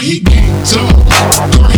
he geeked up.